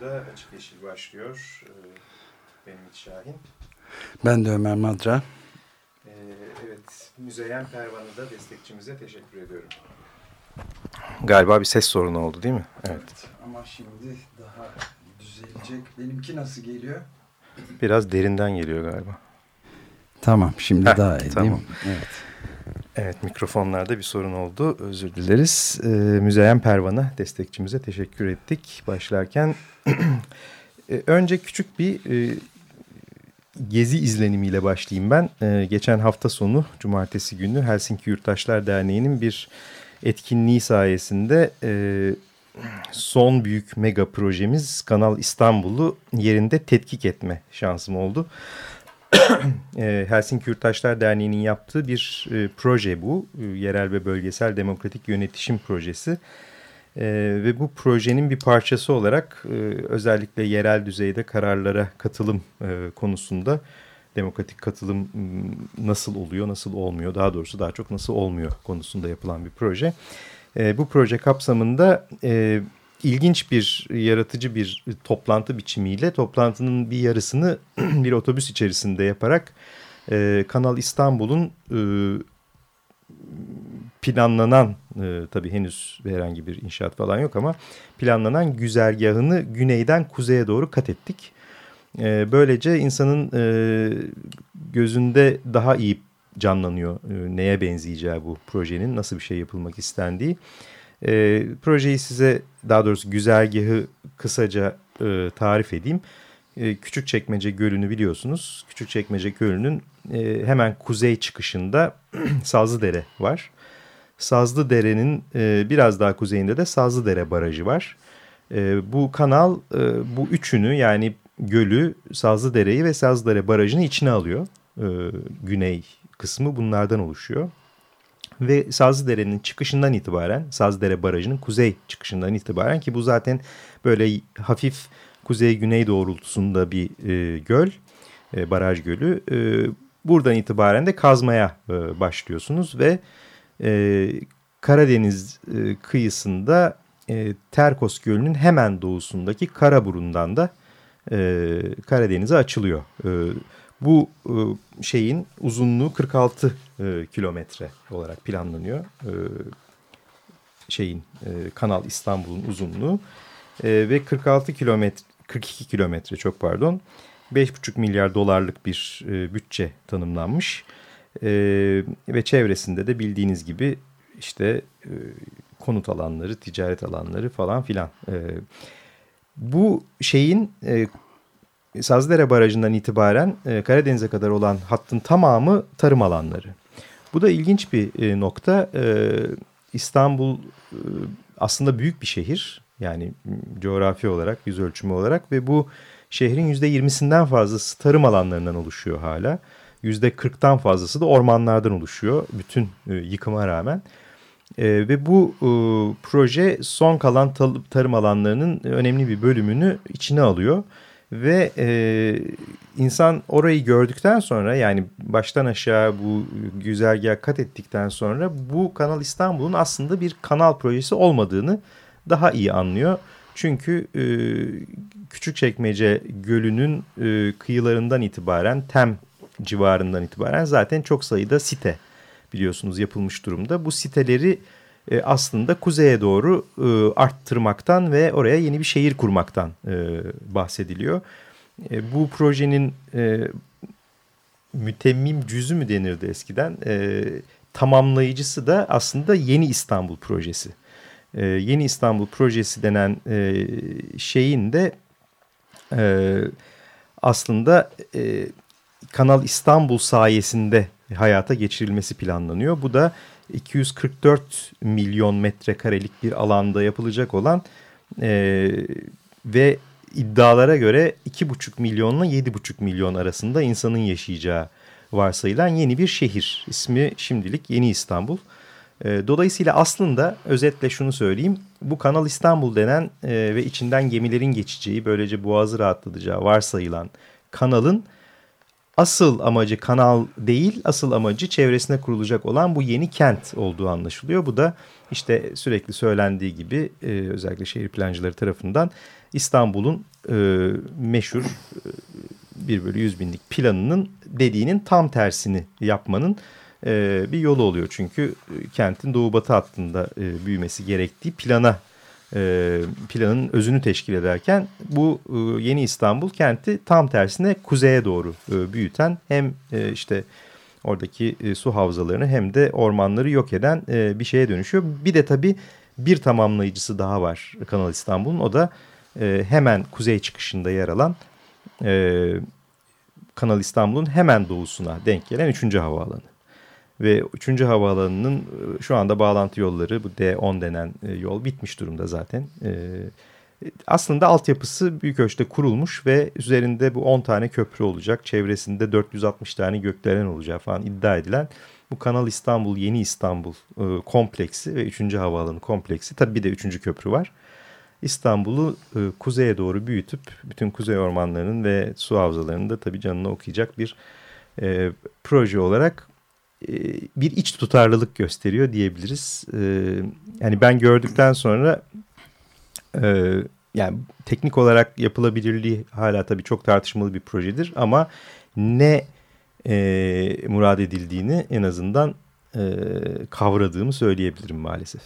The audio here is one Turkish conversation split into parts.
Radyo'da Açık Yeşil başlıyor. Ee, benim Ümit Şahin. Ben de Ömer Madra. Ee, evet, Müzeyyen Pervan'ı da destekçimize teşekkür ediyorum. Galiba bir ses sorunu oldu değil mi? Evet. evet ama şimdi daha düzelecek. Benimki nasıl geliyor? Biraz derinden geliyor galiba. Tamam şimdi Heh, daha iyi tamam. değil mi? Evet. Evet mikrofonlarda bir sorun oldu. Özür dileriz. Ee, Müzeyyen Pervan'a destekçimize teşekkür ettik. Başlarken ee, önce küçük bir e, gezi izlenimiyle başlayayım ben. E, geçen hafta sonu cumartesi günü Helsinki Yurttaşlar Derneği'nin bir etkinliği sayesinde e, son büyük mega projemiz Kanal İstanbul'u yerinde tetkik etme şansım oldu. Ee, Helsinki Yurttaşlar Derneği'nin yaptığı bir e, proje bu. E, yerel ve bölgesel demokratik yönetişim projesi. E, ve bu projenin bir parçası olarak e, özellikle yerel düzeyde kararlara katılım e, konusunda demokratik katılım nasıl oluyor, nasıl olmuyor, daha doğrusu daha çok nasıl olmuyor konusunda yapılan bir proje. E, bu proje kapsamında e, ilginç bir, yaratıcı bir toplantı biçimiyle toplantının bir yarısını bir otobüs içerisinde yaparak e, Kanal İstanbul'un e, planlanan, e, tabii henüz herhangi bir inşaat falan yok ama planlanan güzergahını güneyden kuzeye doğru kat ettik. E, böylece insanın e, gözünde daha iyi canlanıyor e, neye benzeyeceği bu projenin, nasıl bir şey yapılmak istendiği. E, projeyi size daha doğrusu güzergahı kısaca e, tarif edeyim. E, Küçükçekmece Gölü'nü biliyorsunuz. Küçükçekmece Gölü'nün e, hemen kuzey çıkışında Sazlıdere var. Sazlıdere'nin e, biraz daha kuzeyinde de Sazlıdere Barajı var. E, bu kanal e, bu üçünü yani gölü, Sazlıdere'yi ve Sazlıdere Barajı'nı içine alıyor. E, güney kısmı bunlardan oluşuyor ve Sazlıdere'nin çıkışından itibaren Sazlıdere Barajı'nın kuzey çıkışından itibaren ki bu zaten böyle hafif kuzey-güney doğrultusunda bir e, göl, e, baraj gölü. E, buradan itibaren de kazmaya e, başlıyorsunuz ve e, Karadeniz e, kıyısında e, Terkos Gölü'nün hemen doğusundaki Karaburun'dan da e, Karadeniz'e açılıyor. E, bu e, şeyin uzunluğu 46 e, kilometre olarak planlanıyor. E, şeyin Kanal İstanbul'un uzunluğu ve 46 kilometre 42 kilometre çok pardon 5,5 milyar dolarlık bir bütçe tanımlanmış. ve çevresinde de bildiğiniz gibi işte konut alanları, ticaret alanları falan filan. bu şeyin Sazlıdere Barajı'ndan itibaren e, Karadeniz'e kadar olan hattın tamamı tarım alanları. Bu da ilginç bir e, nokta. E, İstanbul e, aslında büyük bir şehir. Yani coğrafi olarak, yüz ölçümü olarak ve bu şehrin yüzde yirmisinden fazlası tarım alanlarından oluşuyor hala. Yüzde kırktan fazlası da ormanlardan oluşuyor bütün yıkıma rağmen. Ve bu proje son kalan tarım alanlarının önemli bir bölümünü içine alıyor. Ve e, insan orayı gördükten sonra yani baştan aşağı bu güzergah kat ettikten sonra bu Kanal İstanbul'un aslında bir kanal projesi olmadığını daha iyi anlıyor. Çünkü e, Küçükçekmece Gölü'nün e, kıyılarından itibaren Tem civarından itibaren zaten çok sayıda site biliyorsunuz yapılmış durumda. Bu siteleri e, aslında kuzeye doğru e, arttırmaktan ve oraya yeni bir şehir kurmaktan e, bahsediliyor. E, bu projenin e, mütemmim cüzü mü denirdi eskiden? E, tamamlayıcısı da aslında Yeni İstanbul projesi. E, Yeni İstanbul projesi denen e, şeyin de e, aslında e, Kanal İstanbul sayesinde hayata geçirilmesi planlanıyor. Bu da 244 milyon metrekarelik bir alanda yapılacak olan e, ve iddialara göre 2,5 milyonla 7,5 milyon arasında insanın yaşayacağı varsayılan yeni bir şehir. İsmi şimdilik Yeni İstanbul. E, dolayısıyla aslında özetle şunu söyleyeyim. Bu Kanal İstanbul denen e, ve içinden gemilerin geçeceği böylece boğazı rahatlatacağı varsayılan kanalın asıl amacı kanal değil asıl amacı çevresine kurulacak olan bu yeni kent olduğu anlaşılıyor. Bu da işte sürekli söylendiği gibi e, özellikle şehir plancıları tarafından İstanbul'un e, meşhur e, 1 bölü 100 binlik planının dediğinin tam tersini yapmanın e, bir yolu oluyor. Çünkü e, kentin doğu batı hattında e, büyümesi gerektiği plana e, planın özünü teşkil ederken bu e, yeni İstanbul kenti tam tersine kuzeye doğru e, büyüten hem işte oradaki su havzalarını hem de ormanları yok eden bir şeye dönüşüyor. Bir de tabii bir tamamlayıcısı daha var Kanal İstanbul'un o da hemen kuzey çıkışında yer alan Kanal İstanbul'un hemen doğusuna denk gelen 3. havaalanı. Ve 3. havaalanının e, şu anda bağlantı yolları bu D10 denen e, yol bitmiş durumda zaten. E, aslında altyapısı büyük ölçüde kurulmuş ve üzerinde bu 10 tane köprü olacak. Çevresinde 460 tane gökdelen olacağı falan iddia edilen bu Kanal İstanbul, Yeni İstanbul kompleksi ve 3. havaalanı kompleksi. Tabii bir de 3. köprü var. İstanbul'u kuzeye doğru büyütüp bütün kuzey ormanlarının ve su havzalarının da tabii canını okuyacak bir proje olarak bir iç tutarlılık gösteriyor diyebiliriz. E, yani ben gördükten sonra e, yani teknik olarak yapılabilirliği hala tabii çok tartışmalı bir projedir ama ne murad edildiğini en azından kavradığımı söyleyebilirim maalesef.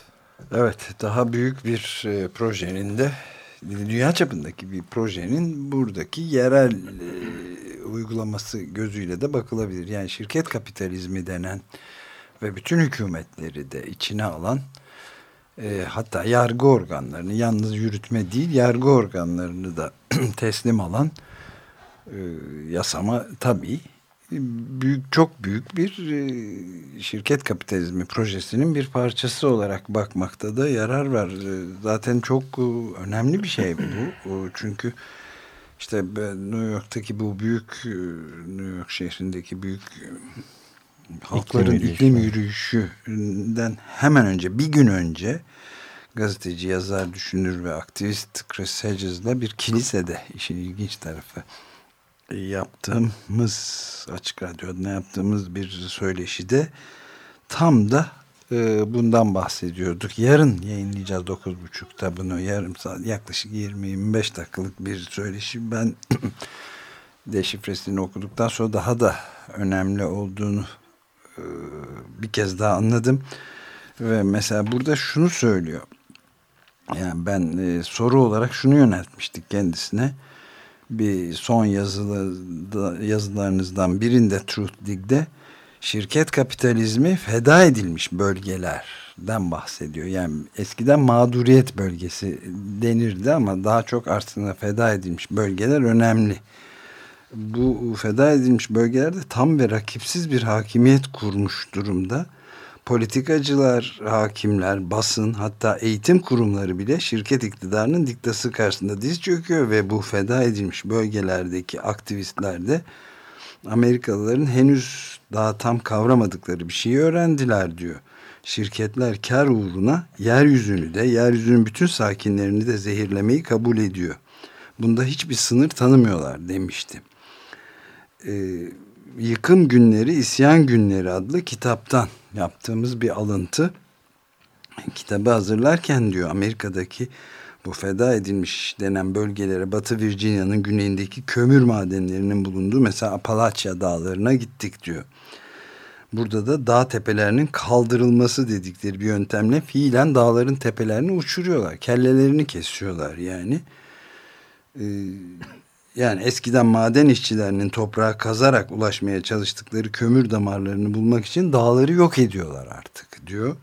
Evet daha büyük bir projenin de dünya çapındaki bir projenin buradaki yerel uygulaması gözüyle de bakılabilir. Yani şirket kapitalizmi denen ve bütün hükümetleri de içine alan e, hatta yargı organlarını yalnız yürütme değil yargı organlarını da teslim alan e, yasama tabii büyük çok büyük bir e, şirket kapitalizmi projesinin bir parçası olarak bakmakta da yarar var. E, zaten çok e, önemli bir şey bu. Çünkü işte New York'taki bu büyük New York şehrindeki büyük halkların iklim, iklim yürüyüşünden hemen önce bir gün önce gazeteci, yazar, düşünür ve aktivist Chris Hedges'la bir kilisede işin ilginç tarafı yaptığımız açık radyoda yaptığımız bir söyleşide tam da e, bundan bahsediyorduk. Yarın yayınlayacağız 9.30'da bunu yarım saat yaklaşık 20-25 dakikalık bir söyleşi. Ben deşifresini okuduktan sonra daha da önemli olduğunu e, bir kez daha anladım. Ve mesela burada şunu söylüyor. Yani ben e, soru olarak şunu yöneltmiştik kendisine. Bir son yazılı, yazılarınızdan birinde Truth Dig'de şirket kapitalizmi feda edilmiş bölgelerden bahsediyor. Yani eskiden mağduriyet bölgesi denirdi ama daha çok aslında feda edilmiş bölgeler önemli. Bu feda edilmiş bölgelerde tam ve rakipsiz bir hakimiyet kurmuş durumda. Politikacılar, hakimler, basın hatta eğitim kurumları bile şirket iktidarının diktası karşısında diz çöküyor ve bu feda edilmiş bölgelerdeki aktivistler de Amerikalıların henüz daha tam kavramadıkları bir şeyi öğrendiler diyor. Şirketler kar uğruna yeryüzünü de yeryüzünün bütün sakinlerini de zehirlemeyi kabul ediyor. Bunda hiçbir sınır tanımıyorlar demişti. Ee, Yıkım Günleri, İsyan Günleri adlı kitaptan yaptığımız bir alıntı. Kitabı hazırlarken diyor Amerika'daki bu feda edilmiş denen bölgelere Batı Virginia'nın güneyindeki kömür madenlerinin bulunduğu mesela Appalachia dağlarına gittik diyor. Burada da dağ tepelerinin kaldırılması dedikleri bir yöntemle fiilen dağların tepelerini uçuruyorlar. Kellelerini kesiyorlar yani. Ee, yani eskiden maden işçilerinin toprağa kazarak ulaşmaya çalıştıkları kömür damarlarını bulmak için dağları yok ediyorlar artık diyor.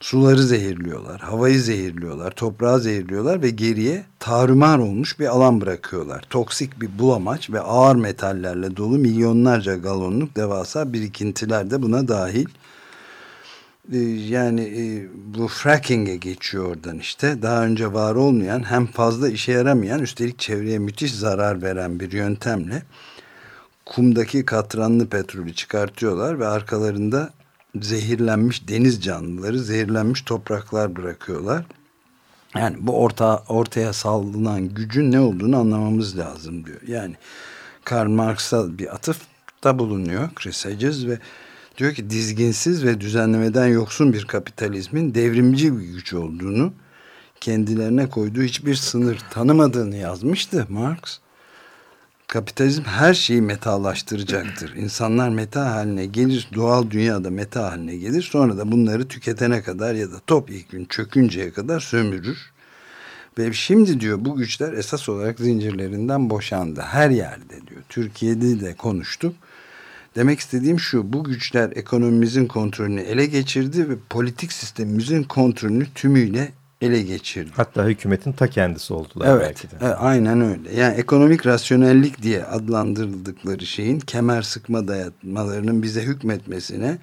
Suları zehirliyorlar, havayı zehirliyorlar, toprağı zehirliyorlar ve geriye tarumar olmuş bir alan bırakıyorlar. Toksik bir bulamaç ve ağır metallerle dolu milyonlarca galonluk devasa birikintiler de buna dahil. Ee, yani e, bu fracking'e geçiyor oradan işte. Daha önce var olmayan hem fazla işe yaramayan üstelik çevreye müthiş zarar veren bir yöntemle kumdaki katranlı petrolü çıkartıyorlar ve arkalarında zehirlenmiş deniz canlıları, zehirlenmiş topraklar bırakıyorlar. Yani bu orta, ortaya salınan gücün ne olduğunu anlamamız lazım diyor. Yani Karl Marx'a bir atıfta bulunuyor Chris Hedges ve diyor ki dizginsiz ve düzenlemeden yoksun bir kapitalizmin devrimci bir güç olduğunu kendilerine koyduğu hiçbir sınır tanımadığını yazmıştı Marx kapitalizm her şeyi metallaştıracaktır. İnsanlar meta haline gelir, doğal dünyada meta haline gelir. Sonra da bunları tüketene kadar ya da topyekun çökünceye kadar sömürür. Ve şimdi diyor bu güçler esas olarak zincirlerinden boşandı. Her yerde diyor. Türkiye'de de konuştuk. Demek istediğim şu, bu güçler ekonomimizin kontrolünü ele geçirdi ve politik sistemimizin kontrolünü tümüyle ele geçirdi. Hatta hükümetin ta kendisi oldular evet, belki de. Evet, aynen öyle. Yani ekonomik rasyonellik diye adlandırıldıkları şeyin kemer sıkma dayatmalarının bize hükmetmesine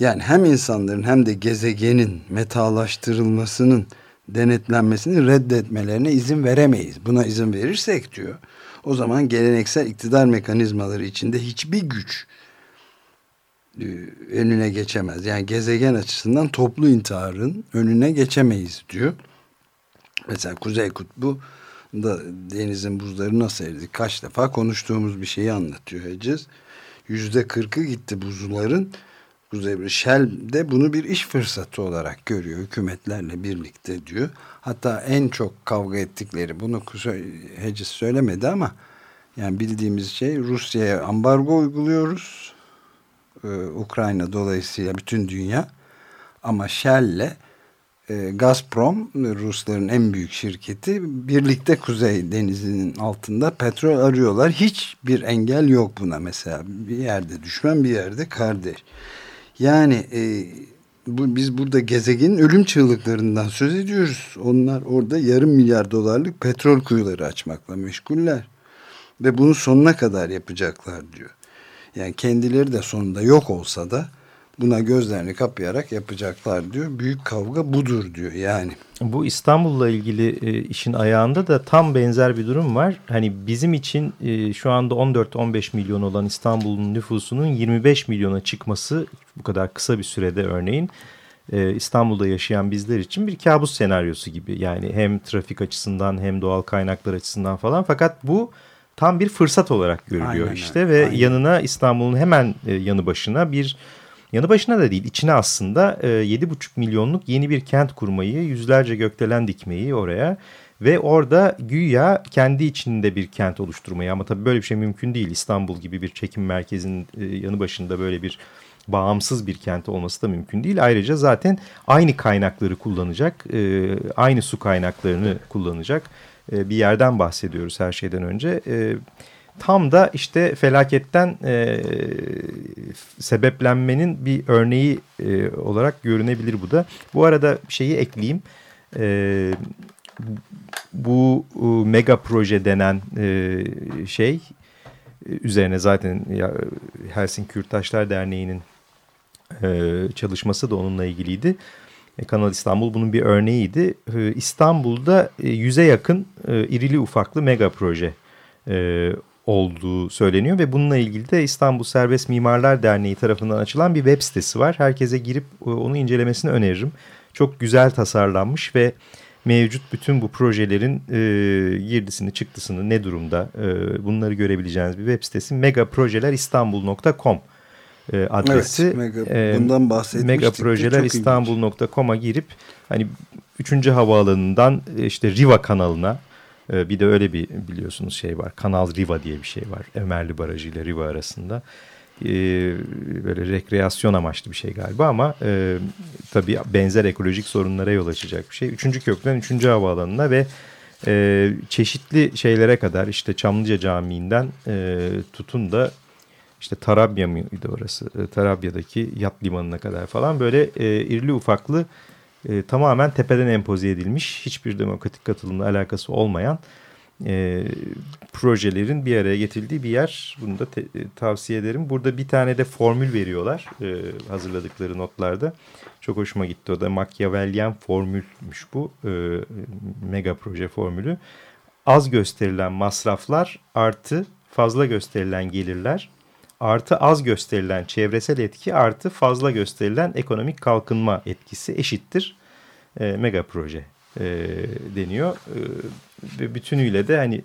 yani hem insanların hem de gezegenin metalaştırılmasının denetlenmesini reddetmelerine izin veremeyiz. Buna izin verirsek diyor. O zaman geleneksel iktidar mekanizmaları içinde hiçbir güç e, önüne geçemez. Yani gezegen açısından toplu intiharın önüne geçemeyiz diyor. Mesela Kuzey Kutbu da denizin buzları nasıl eridi? Kaç defa konuştuğumuz bir şeyi anlatıyor Hecez. Yüzde kırkı gitti buzulların. Kuzey Shell de bunu bir iş fırsatı olarak görüyor hükümetlerle birlikte diyor. Hatta en çok kavga ettikleri bunu Hecez söylemedi ama yani bildiğimiz şey Rusya'ya ambargo uyguluyoruz e, Ukrayna dolayısıyla bütün dünya ama Shell'le e, Gazprom Rusların en büyük şirketi birlikte Kuzey Denizi'nin altında petrol arıyorlar. Hiçbir engel yok buna mesela. Bir yerde düşman bir yerde kardeş. Yani e, bu, biz burada gezegenin ölüm çığlıklarından söz ediyoruz. Onlar orada yarım milyar dolarlık petrol kuyuları açmakla meşguller. Ve bunu sonuna kadar yapacaklar diyor. Yani kendileri de sonunda yok olsa da buna gözlerini kapayarak yapacaklar diyor. Büyük kavga budur diyor yani. Bu İstanbul'la ilgili e, işin ayağında da tam benzer bir durum var. Hani bizim için e, şu anda 14-15 milyon olan İstanbul'un nüfusunun 25 milyona çıkması bu kadar kısa bir sürede örneğin e, İstanbul'da yaşayan bizler için bir kabus senaryosu gibi. Yani hem trafik açısından hem doğal kaynaklar açısından falan fakat bu tam bir fırsat olarak görülüyor aynen, işte ve aynen. yanına İstanbul'un hemen e, yanı başına bir yanı başına da değil içine aslında e, 7,5 milyonluk yeni bir kent kurmayı yüzlerce gökdelen dikmeyi oraya ve orada güya kendi içinde bir kent oluşturmayı ama tabii böyle bir şey mümkün değil İstanbul gibi bir çekim merkezinin e, yanı başında böyle bir bağımsız bir kent olması da mümkün değil. Ayrıca zaten aynı kaynakları kullanacak, e, aynı su kaynaklarını kullanacak e, bir yerden bahsediyoruz her şeyden önce. E, tam da işte felaketten e, sebeplenmenin bir örneği e, olarak görünebilir bu da. Bu arada şeyi ekleyeyim. E, bu mega proje denen e, şey üzerine zaten ya, Helsinki Yurttaşlar Derneği'nin e, çalışması da onunla ilgiliydi. E, Kanal İstanbul bunun bir örneğiydi. İstanbul'da yüze yakın irili ufaklı mega proje olduğu söyleniyor ve bununla ilgili de İstanbul Serbest Mimarlar Derneği tarafından açılan bir web sitesi var. Herkese girip onu incelemesini öneririm. Çok güzel tasarlanmış ve mevcut bütün bu projelerin e, girdisini çıktısını ne durumda e, bunları görebileceğiniz bir web sitesi megaprojeleristanbul.com e, adresi. Evet, mega, e, bundan bahsetmiştik. Megaprojeleristanbul.com'a girip hani 3. havaalanından e, işte Riva kanalına e, bir de öyle bir biliyorsunuz şey var. Kanal Riva diye bir şey var. Ömerli Barajı ile Riva arasında. E, böyle rekreasyon amaçlı bir şey galiba ama e, tabii benzer ekolojik sorunlara yol açacak bir şey. Üçüncü köprüden üçüncü havaalanına ve e, çeşitli şeylere kadar işte Çamlıca Camii'nden e, tutun da işte Tarabya mıydı orası? Tarabya'daki yat limanına kadar falan böyle irli ufaklı e, tamamen tepeden empoze edilmiş hiçbir demokratik katılımla alakası olmayan e, projelerin bir araya getirildiği bir yer. Bunu da e, tavsiye ederim. Burada bir tane de formül veriyorlar e, hazırladıkları notlarda. Çok hoşuma gitti o da Machiavellian formülmüş bu e, mega proje formülü. Az gösterilen masraflar artı fazla gösterilen gelirler artı az gösterilen çevresel etki artı fazla gösterilen ekonomik kalkınma etkisi eşittir e, mega proje e, deniyor. E, bütünüyle de hani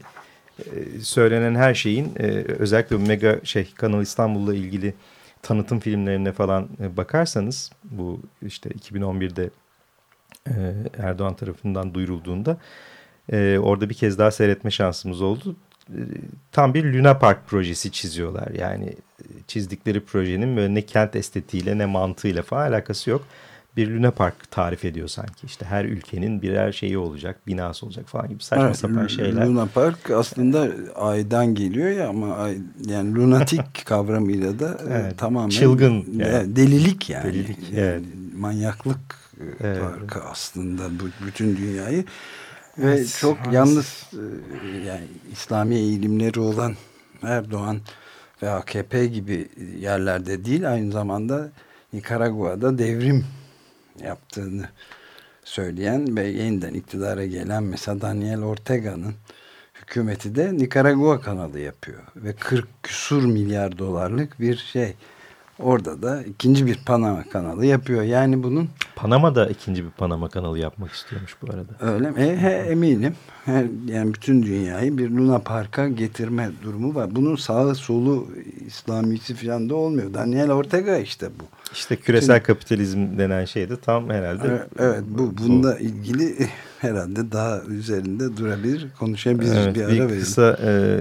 e, söylenen her şeyin e, özellikle bu mega şey Kanal İstanbul'la ilgili tanıtım filmlerine falan e, bakarsanız bu işte 2011'de e, Erdoğan tarafından duyurulduğunda e, orada bir kez daha seyretme şansımız oldu. Tam bir Luna Park projesi çiziyorlar. Yani e, çizdikleri projenin ne kent estetiğiyle ne mantığıyla falan alakası yok bir Luna Park tarif ediyor sanki. İşte her ülkenin birer şeyi olacak, binası olacak falan gibi saçma evet, sapan şeyler. Luna Park aslında aydan geliyor ya ama ay, yani lunatik kavramıyla da e, evet, tamamen çılgın yani. delilik yani. Delilik, evet. manyaklık e, evet. parkı aslında bütün dünyayı ve evet, çok Hans. yalnız e, yani İslami eğilimleri olan Erdoğan ve AKP gibi yerlerde değil aynı zamanda Nikaragua'da devrim yaptığını söyleyen ve yeniden iktidara gelen mesela Daniel Ortega'nın hükümeti de Nikaragua kanalı yapıyor. Ve 40 küsur milyar dolarlık bir şey. Orada da ikinci bir Panama kanalı yapıyor. Yani bunun... Panama da ikinci bir Panama kanalı yapmak istiyormuş bu arada. Öyle mi? E, he, eminim. He, yani bütün dünyayı bir Luna Park'a getirme durumu var. Bunun sağı solu İslamisi falan da olmuyor. Daniel Ortega işte bu. İşte küresel bütün... kapitalizm denen şey de tam herhalde... Evet, bu, bununla bu. ilgili herhalde daha üzerinde durabilir, konuşabiliriz evet, bir ara bir verelim. kısa e,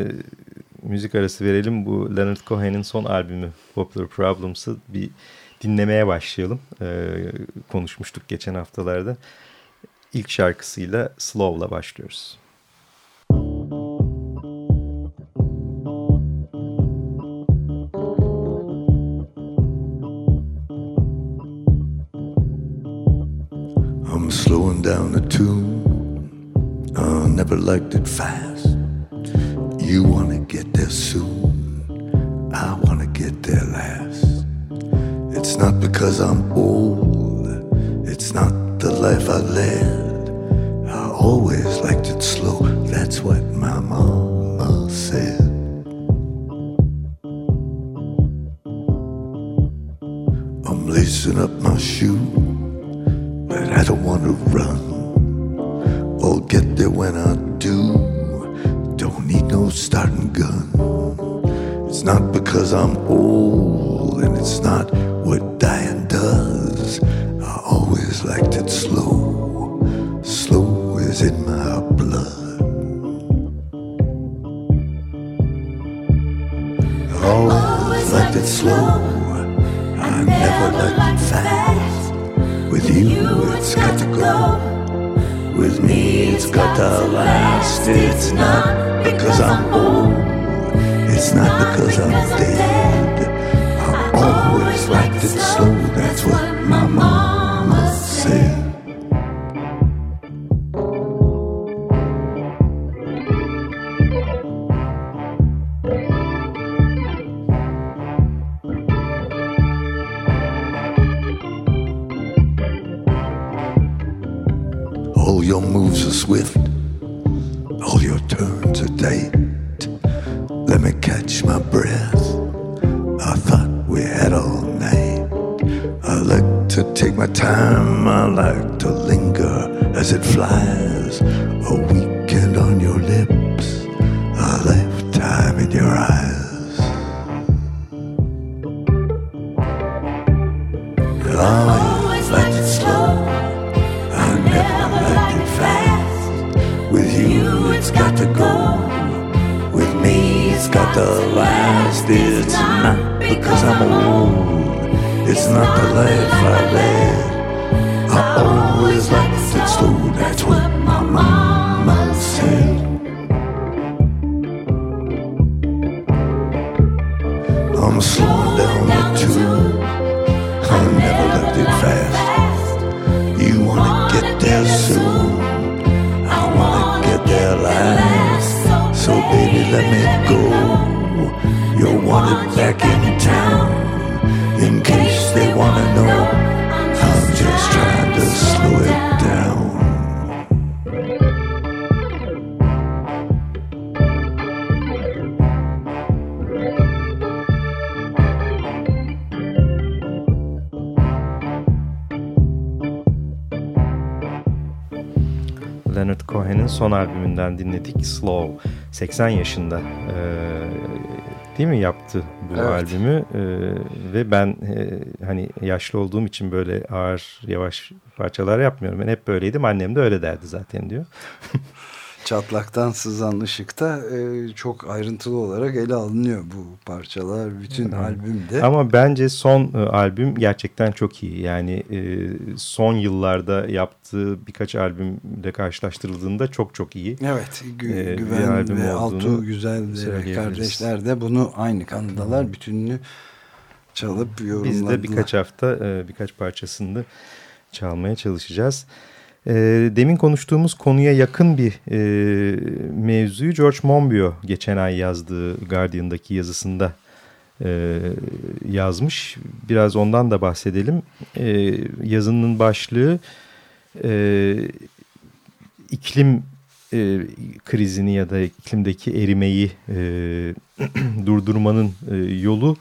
müzik arası verelim. Bu Leonard Cohen'in son albümü Popular Problems'ı bir dinlemeye başlayalım. Ee, konuşmuştuk geçen haftalarda. İlk şarkısıyla Slow'la başlıyoruz. I'm slowing down the tune. I never liked it fast. You wanna get there soon. I wanna get there last. It's not because I'm old. It's not the life I led. I always liked it slow. That's what my mama said. I'm lacing up my shoe, انتظام پور last. It's not because I'm old. It's not the life I led. I always liked it slow. That's what my mama said. I'm slowing down the tube. I never left it fast. You wanna get there soon. I wanna get there last. So baby, let me go. You're wanted back in town. In case they wanna know, I'm just trying to slow it down. Leonard Cohen'in son albümünden dinledik Slow. 80 yaşında değil mi yaptı bu Evet. albümü E, ve ben e, hani yaşlı olduğum için böyle ağır yavaş parçalar yapmıyorum. Ben hep böyleydim annem de öyle derdi zaten diyor. Çatlaktan sızan ışıkta e, çok ayrıntılı olarak ele alınıyor bu parçalar. Bütün albümde. Ama bence son e, albüm gerçekten çok iyi. Yani e, son yıllarda yaptığı birkaç albümle karşılaştırıldığında çok çok iyi. Evet, Gü bir Güven albüm ve Altuğ Güzel kardeşler de bunu aynı kanıdalar. Bütününü çalıp yorumladılar. Biz de birkaç hafta e, birkaç parçasını çalmaya çalışacağız. E, demin konuştuğumuz konuya yakın bir e, mevzuyu George Monbiot geçen ay yazdığı Guardian'daki yazısında e, yazmış. Biraz ondan da bahsedelim. E, yazının başlığı e, iklim e, krizini ya da iklimdeki erimeyi e, durdurmanın e, yolu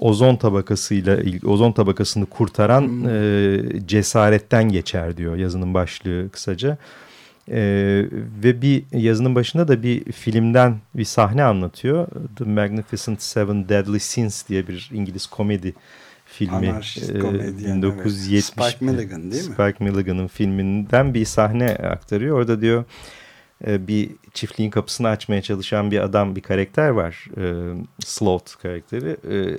ozon tabakasıyla ozon tabakasını kurtaran e, cesaretten geçer diyor yazının başlığı kısaca. E, ve bir yazının başında da bir filmden bir sahne anlatıyor. The Magnificent Seven Deadly Sins diye bir İngiliz komedi filmi. Anarşist e, komedyen, 1970 evet. Spike Milligan değil mi? Spike Milligan'ın filminden bir sahne aktarıyor. Orada diyor e, bir çiftliğin kapısını açmaya çalışan bir adam, bir karakter var. E, Sloth karakteri. E,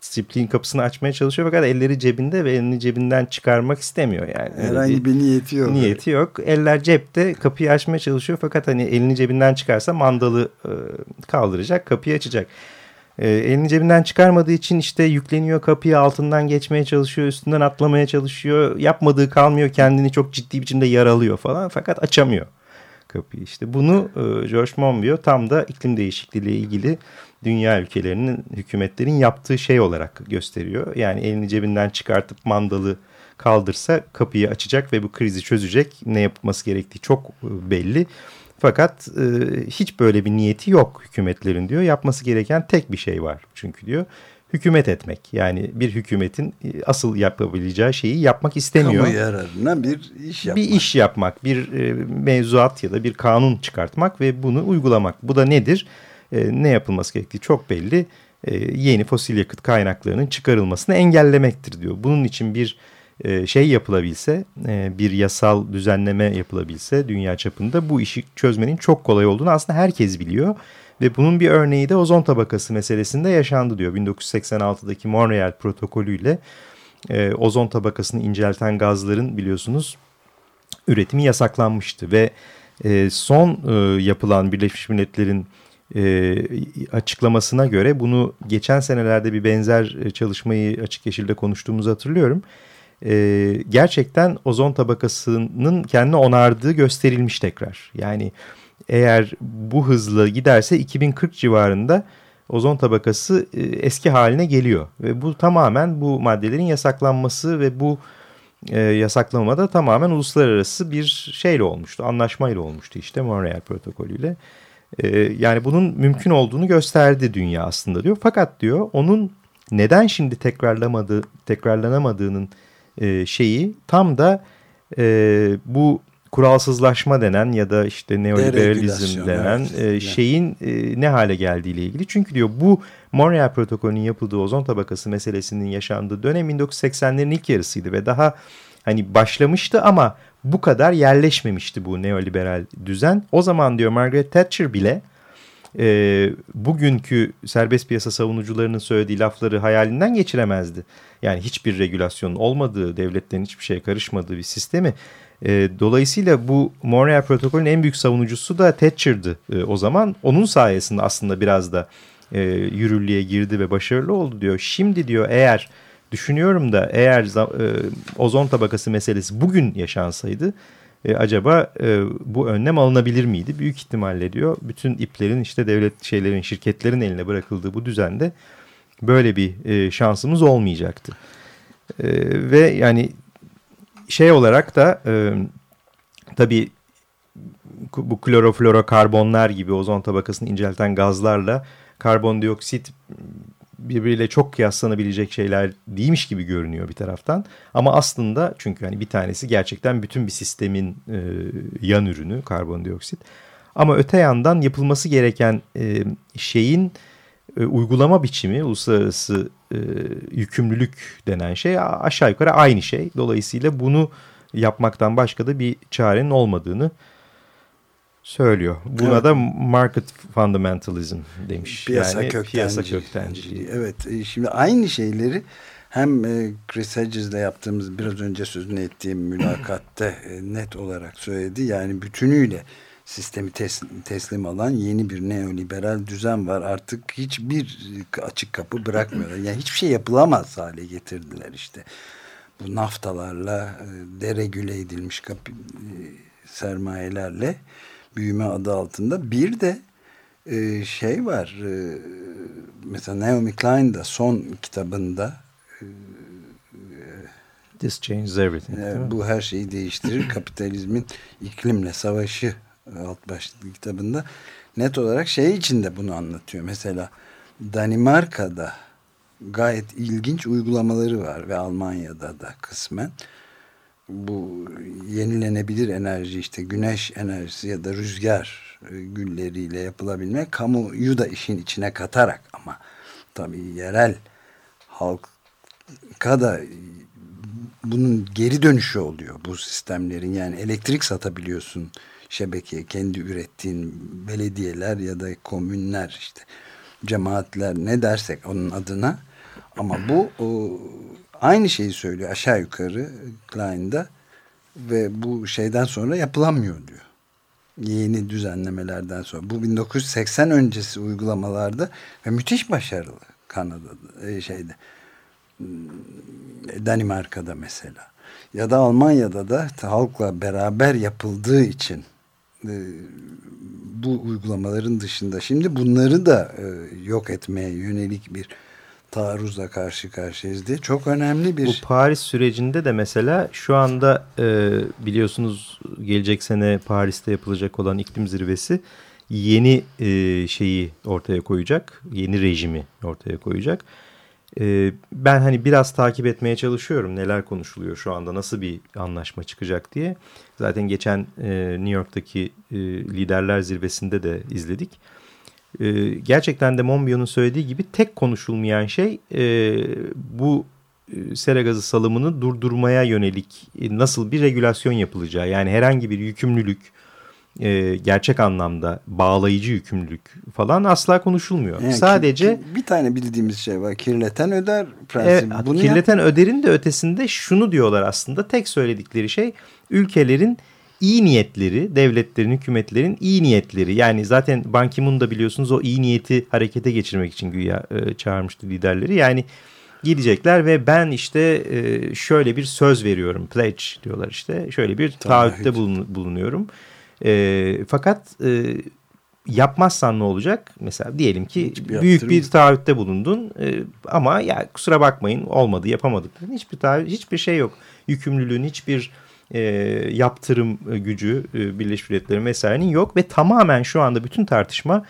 çiftliğin kapısını açmaya çalışıyor fakat elleri cebinde ve elini cebinden çıkarmak istemiyor. Yani Öyle Herhangi bir niyeti yok. niyeti yok. Eller cepte kapıyı açmaya çalışıyor fakat hani elini cebinden çıkarsa mandalı e, kaldıracak kapıyı açacak. E, elini cebinden çıkarmadığı için işte yükleniyor kapıya altından geçmeye çalışıyor üstünden atlamaya çalışıyor. Yapmadığı kalmıyor kendini çok ciddi biçimde yaralıyor falan fakat açamıyor kapıyı. İşte bunu e, George Monbiot tam da iklim değişikliği ilgili dünya ülkelerinin hükümetlerin yaptığı şey olarak gösteriyor. Yani elini cebinden çıkartıp mandalı kaldırsa kapıyı açacak ve bu krizi çözecek. Ne yapılması gerektiği çok e, belli. Fakat e, hiç böyle bir niyeti yok hükümetlerin diyor. Yapması gereken tek bir şey var çünkü diyor. Hükümet etmek. Yani bir hükümetin e, asıl yapabileceği şeyi yapmak istemiyor. Kamu yararına bir iş yapmak. Bir iş yapmak, bir e, mevzuat ya da bir kanun çıkartmak ve bunu uygulamak. Bu da nedir? E, ne yapılması gerektiği çok belli. Yeni fosil yakıt kaynaklarının çıkarılmasını engellemektir diyor. Bunun için bir şey yapılabilse, bir yasal düzenleme yapılabilse dünya çapında bu işi çözmenin çok kolay olduğunu aslında herkes biliyor. Ve bunun bir örneği de ozon tabakası meselesinde yaşandı diyor. 1986'daki Montreal protokolüyle e, ozon tabakasını incelten gazların biliyorsunuz üretimi yasaklanmıştı. Ve e, son e, yapılan Birleşmiş Milletler'in e, açıklamasına göre bunu geçen senelerde bir benzer e, çalışmayı açık yeşilde konuştuğumuzu hatırlıyorum. E, gerçekten ozon tabakasının kendini onardığı gösterilmiş tekrar. Yani eğer bu hızla giderse 2040 civarında ozon tabakası e, eski haline geliyor. Ve bu tamamen bu maddelerin yasaklanması ve bu e, yasaklama da tamamen uluslararası bir şeyle olmuştu. Anlaşmayla olmuştu işte Montreal protokolüyle. E, yani bunun mümkün olduğunu gösterdi dünya aslında diyor. Fakat diyor onun neden şimdi tekrarlamadığı, tekrarlanamadığının e, şeyi tam da bu kuralsızlaşma denen ya da işte neoliberalizm denen evet. e, şeyin e, ne hale geldiğiyle ilgili. Çünkü diyor bu Montreal protokolünün yapıldığı ozon tabakası meselesinin yaşandığı dönem 1980'lerin ilk yarısıydı ve daha hani başlamıştı ama bu kadar yerleşmemişti bu neoliberal düzen. O zaman diyor Margaret Thatcher bile e, bugünkü serbest piyasa savunucularının söylediği lafları hayalinden geçiremezdi. Yani hiçbir regülasyonun olmadığı, devletlerin hiçbir şeye karışmadığı bir sistemi. E, dolayısıyla bu Montreal protokolün en büyük savunucusu da Thatcher'dı e, o zaman. Onun sayesinde aslında biraz da e, yürürlüğe girdi ve başarılı oldu diyor. Şimdi diyor eğer düşünüyorum da eğer e, ozon tabakası meselesi bugün yaşansaydı e, acaba e, bu önlem alınabilir miydi? Büyük ihtimalle diyor. Bütün iplerin işte devlet şeylerin şirketlerin eline bırakıldığı bu düzende böyle bir e, şansımız olmayacaktı. E, ve yani şey olarak da e, tabii bu kloroflorokarbonlar gibi ozon tabakasını incelten gazlarla karbondioksit birbiriyle çok kıyaslanabilecek şeyler değilmiş gibi görünüyor bir taraftan. Ama aslında çünkü hani bir tanesi gerçekten bütün bir sistemin e, yan ürünü karbondioksit. Ama öte yandan yapılması gereken e, şeyin e, uygulama biçimi, uluslararası e, yükümlülük denen şey aşağı yukarı aynı şey. Dolayısıyla bunu yapmaktan başka da bir çarenin olmadığını söylüyor. Buna evet. da market fundamentalism demiş. Piyasa yani köktenciliği. Piyasa köktenciliği. Evet. E, şimdi aynı şeyleri hem e, Chris Hedges'le yaptığımız biraz önce sözünü ettiğim mülakatte net olarak söyledi. Yani bütünüyle sistemi teslim, teslim alan yeni bir neoliberal düzen var. Artık hiçbir açık kapı bırakmıyorlar. Yani hiçbir şey yapılamaz hale getirdiler işte. Bu naftalarla deregüle edilmiş kapı, sermayelerle büyüme adı altında. Bir de e, şey var e, mesela Naomi Klein da son kitabında e, This changes everything. E, bu her şeyi değiştirir. Kapitalizmin iklimle savaşı alt başlıklı kitabında. Net olarak şey içinde bunu anlatıyor. Mesela Danimarka'da gayet ilginç uygulamaları var ve Almanya'da da kısmen. Bu yenilenebilir enerji işte güneş enerjisi ya da rüzgar e, gülleriyle yapılabilmek kamuyu da işin içine katarak ama tabii yerel halka da bunun geri dönüşü oluyor bu sistemlerin. Yani elektrik satabiliyorsun şebekeye kendi ürettiğin belediyeler ya da komünler işte cemaatler ne dersek onun adına ama bu o, aynı şeyi söylüyor aşağı yukarı Klein'da ve bu şeyden sonra yapılamıyor diyor. Yeni düzenlemelerden sonra. Bu 1980 öncesi uygulamalarda ve müthiş başarılı Kanada'da e, şeyde hmm, Danimarka'da mesela ya da Almanya'da da halkla beraber yapıldığı için e, bu uygulamaların dışında şimdi bunları da e, yok etmeye yönelik bir taarruzla karşı karşıyayız diye çok önemli bir... Bu Paris sürecinde de mesela şu anda e, biliyorsunuz gelecek sene Paris'te yapılacak olan iklim zirvesi yeni şeyi ortaya koyacak. Yeni rejimi ortaya koyacak. E, ben hani biraz takip etmeye çalışıyorum neler konuşuluyor şu anda nasıl bir anlaşma çıkacak diye. Zaten geçen e, New York'taki e, liderler zirvesinde de izledik e, gerçekten de Monbiot'un söylediği gibi tek konuşulmayan şey e, bu sera gazı salımını durdurmaya yönelik nasıl bir regülasyon yapılacağı. Yani herhangi bir yükümlülük, e, gerçek anlamda bağlayıcı yükümlülük falan asla konuşulmuyor. Yani Sadece ki, bir tane bildiğimiz şey var. Kirleten öder prensibi. Evet, Bunu kirleten yap... öderin de ötesinde şunu diyorlar aslında. Tek söyledikleri şey ülkelerin iyi niyetleri, devletlerin, hükümetlerin iyi niyetleri. Yani zaten Ban Ki-moon da biliyorsunuz o iyi niyeti harekete geçirmek için güya e, çağırmıştı liderleri. Yani gidecekler ve ben işte e, şöyle bir söz veriyorum. Pledge diyorlar işte. Şöyle bir taahhütte bulun, bulunuyorum. E, fakat e, yapmazsan ne olacak? Mesela diyelim ki Hiçbir büyük bir taahhütte bulundun e, ama ya kusura bakmayın olmadı yapamadık. Hiçbir taahhüt, hiçbir şey yok. Yükümlülüğün hiçbir e, yaptırım gücü e, Birleşmiş Milletler'in vesairenin yok ve tamamen şu anda bütün tartışma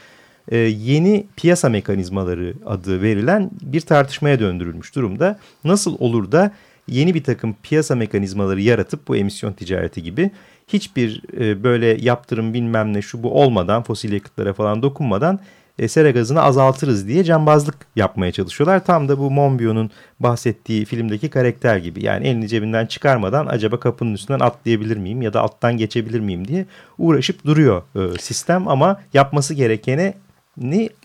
e, yeni piyasa mekanizmaları adı verilen bir tartışmaya döndürülmüş durumda. Nasıl olur da yeni bir takım piyasa mekanizmaları yaratıp bu emisyon ticareti gibi hiçbir e, böyle yaptırım bilmem ne şu bu olmadan fosil yakıtlara falan dokunmadan e, sera gazını azaltırız diye cambazlık yapmaya çalışıyorlar. Tam da bu Monbiot'un bahsettiği filmdeki karakter gibi. Yani elini cebinden çıkarmadan acaba kapının üstünden atlayabilir miyim ya da alttan geçebilir miyim diye uğraşıp duruyor e, sistem ama yapması gerekeni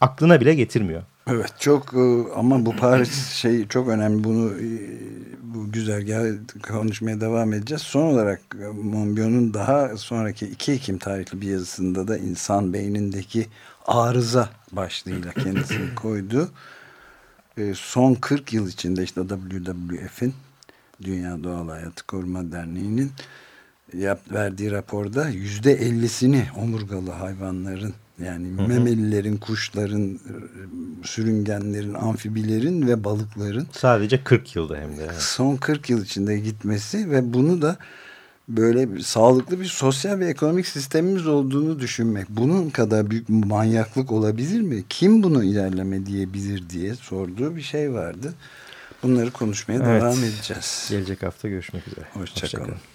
aklına bile getirmiyor. Evet çok e, ama bu Paris şey çok önemli bunu e, bu güzergah konuşmaya devam edeceğiz. Son olarak Monbiot'un daha sonraki 2 Ekim tarihli bir yazısında da insan beynindeki arıza başlığıyla kendisini koydu. e, son 40 yıl içinde işte WWF'in Dünya Doğal Hayatı Koruma Derneği'nin verdiği raporda yüzde ellisini omurgalı hayvanların yani hı hı. memelilerin, kuşların, sürüngenlerin, amfibilerin ve balıkların sadece 40 yılda hem de. Son 40 yıl içinde gitmesi ve bunu da böyle bir, sağlıklı bir sosyal ve ekonomik sistemimiz olduğunu düşünmek. Bunun kadar büyük manyaklık olabilir mi? Kim bunu ilerleme diyebilir diye sorduğu bir şey vardı. Bunları konuşmaya evet. devam edeceğiz. Gelecek hafta görüşmek üzere. Hoşçakalın. Hoşça